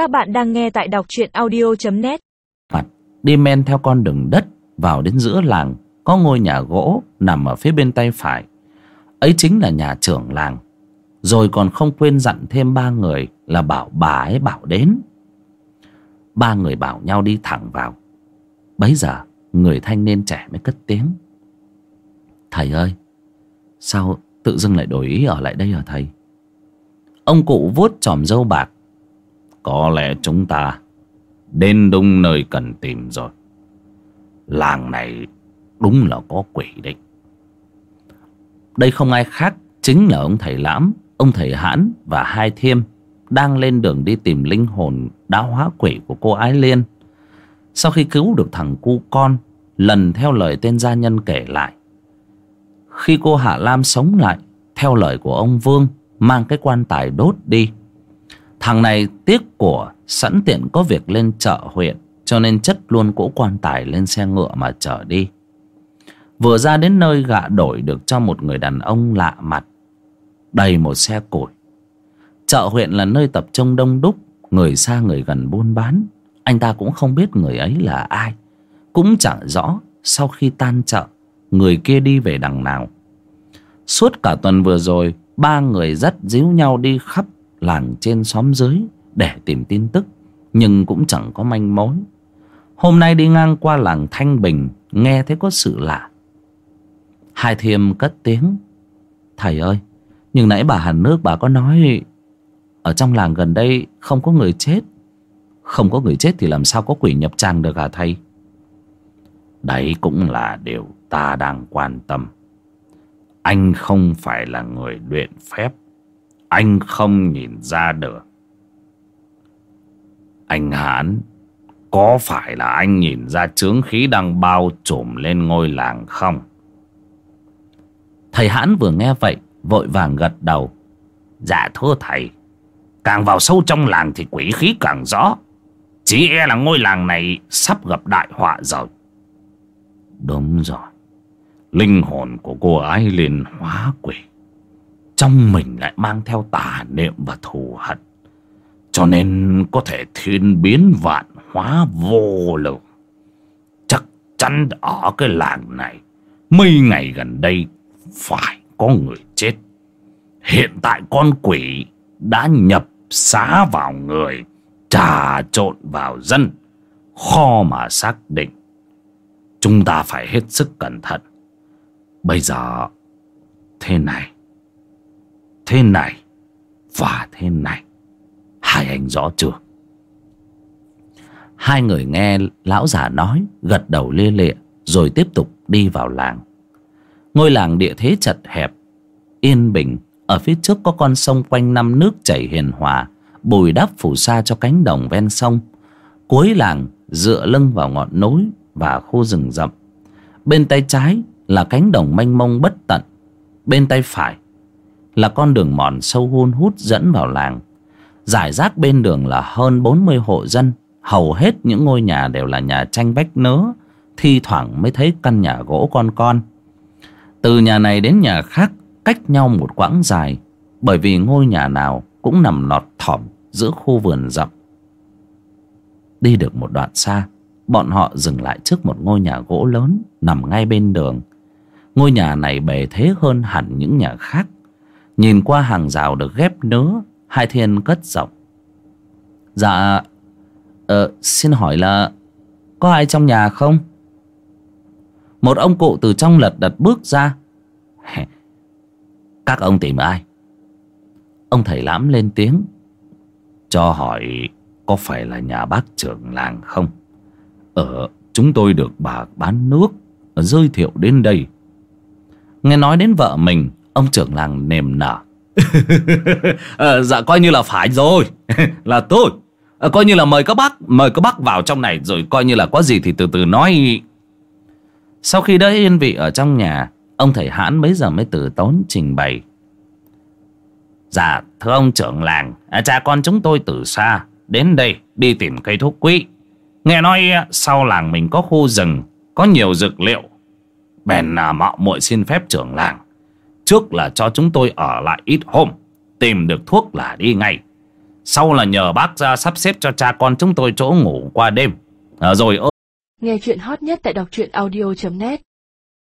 Các bạn đang nghe tại đọc truyện audio.net mặt đi men theo con đường đất vào đến giữa làng, có ngôi nhà gỗ nằm ở phía bên tay phải. Ấy chính là nhà trưởng làng. Rồi còn không quên dặn thêm ba người là bảo bà ấy bảo đến. Ba người bảo nhau đi thẳng vào. Bấy giờ, người thanh niên trẻ mới cất tiếng. Thầy ơi, sao tự dưng lại đổi ý ở lại đây hả thầy? Ông cụ vuốt chòm râu bạc có lẽ chúng ta đến đúng nơi cần tìm rồi. Làng này đúng là có quỷ đấy. Đây không ai khác chính là ông thầy lãm, ông thầy hãn và hai thiêm đang lên đường đi tìm linh hồn đã hóa quỷ của cô ái liên. Sau khi cứu được thằng cu con, lần theo lời tên gia nhân kể lại. Khi cô hạ lam sống lại, theo lời của ông vương, mang cái quan tài đốt đi thằng này tiếc của sẵn tiện có việc lên chợ huyện, cho nên chất luôn cỗ quan tài lên xe ngựa mà chở đi. Vừa ra đến nơi gạ đổi được cho một người đàn ông lạ mặt, đầy một xe củi. Chợ huyện là nơi tập trung đông đúc, người xa người gần buôn bán. Anh ta cũng không biết người ấy là ai. Cũng chẳng rõ sau khi tan chợ, người kia đi về đằng nào. Suốt cả tuần vừa rồi, ba người dắt díu nhau đi khắp làng trên xóm dưới để tìm tin tức, nhưng cũng chẳng có manh mối. Hôm nay đi ngang qua làng thanh bình, nghe thấy có sự lạ. Hai thiêm cất tiếng, thầy ơi, nhưng nãy bà hàn nước bà có nói, ở trong làng gần đây không có người chết. Không có người chết thì làm sao có quỷ nhập tràng được hả thầy? Đấy cũng là điều ta đang quan tâm. Anh không phải là người luyện phép anh không nhìn ra được. Anh hán có phải là anh nhìn ra chướng khí đang bao trùm lên ngôi làng không? Thầy hãn vừa nghe vậy vội vàng gật đầu. Dạ thưa thầy càng vào sâu trong làng thì quỷ khí càng rõ. Chỉ e là ngôi làng này sắp gặp đại họa rồi. Đúng rồi. Linh hồn của cô ái liền hóa quỷ trong mình lại mang theo tà niệm và thù hận. Cho nên có thể thiên biến vạn hóa vô lượng. Chắc chắn ở cái làng này, mấy ngày gần đây phải có người chết. Hiện tại con quỷ đã nhập xá vào người, trà trộn vào dân khó mà xác định. Chúng ta phải hết sức cẩn thận. Bây giờ thế này thế này và thế này. Hai anh rõ chưa? Hai người nghe lão già nói, gật đầu lia lịa rồi tiếp tục đi vào làng. Ngôi làng địa thế chật hẹp, yên bình. Ở phía trước có con sông quanh năm nước chảy hiền hòa bồi đắp phủ xa cho cánh đồng ven sông. Cuối làng, dựa lưng vào ngọn núi và khu rừng rậm. Bên tay trái là cánh đồng mênh mông bất tận, bên tay phải là con đường mòn sâu hun hút dẫn vào làng. Giải rác bên đường là hơn bốn mươi hộ dân, hầu hết những ngôi nhà đều là nhà tranh bách nớ, thi thoảng mới thấy căn nhà gỗ con con. Từ nhà này đến nhà khác, cách nhau một quãng dài, bởi vì ngôi nhà nào cũng nằm nọt thỏm giữa khu vườn rậm đi được một đoạn xa, bọn họ dừng lại trước một ngôi nhà gỗ lớn nằm ngay bên đường. Ngôi nhà này bề thế hơn hẳn những nhà khác nhìn qua hàng rào được ghép nứa hai thiên cất giọng. Dạ ờ, xin hỏi là có ai trong nhà không? Một ông cụ từ trong lật đật bước ra. Các ông tìm ai? Ông thầy lãm lên tiếng. Cho hỏi có phải là nhà bác trưởng làng không? Ở chúng tôi được bà bán nước giới thiệu đến đây. Nghe nói đến vợ mình ông trưởng làng nềm nở. À, dạ coi như là phải rồi. Là tôi à, ờ, coi như là mời các bác mời các bác vào trong này rồi coi như là có gì thì từ từ nói. Sau khi đã yên vị ở trong nhà ông thầy hãn bấy giờ mới từ tốn trình bày. Dạ thưa ông trưởng làng à, cha con chúng tôi từ xa đến đây đi tìm cây thuốc quý. Nghe nói sau làng mình có khu rừng có nhiều dược liệu. Bèn à, mạo muội xin phép trưởng làng trước là cho chúng tôi ở lại ít hôm tìm được thuốc là đi ngay. Sau là nhờ bác ra sắp xếp cho cha con chúng tôi chỗ ngủ qua đêm. À, rồi nghe chuyện hot nhất tại đọc truyện audio.net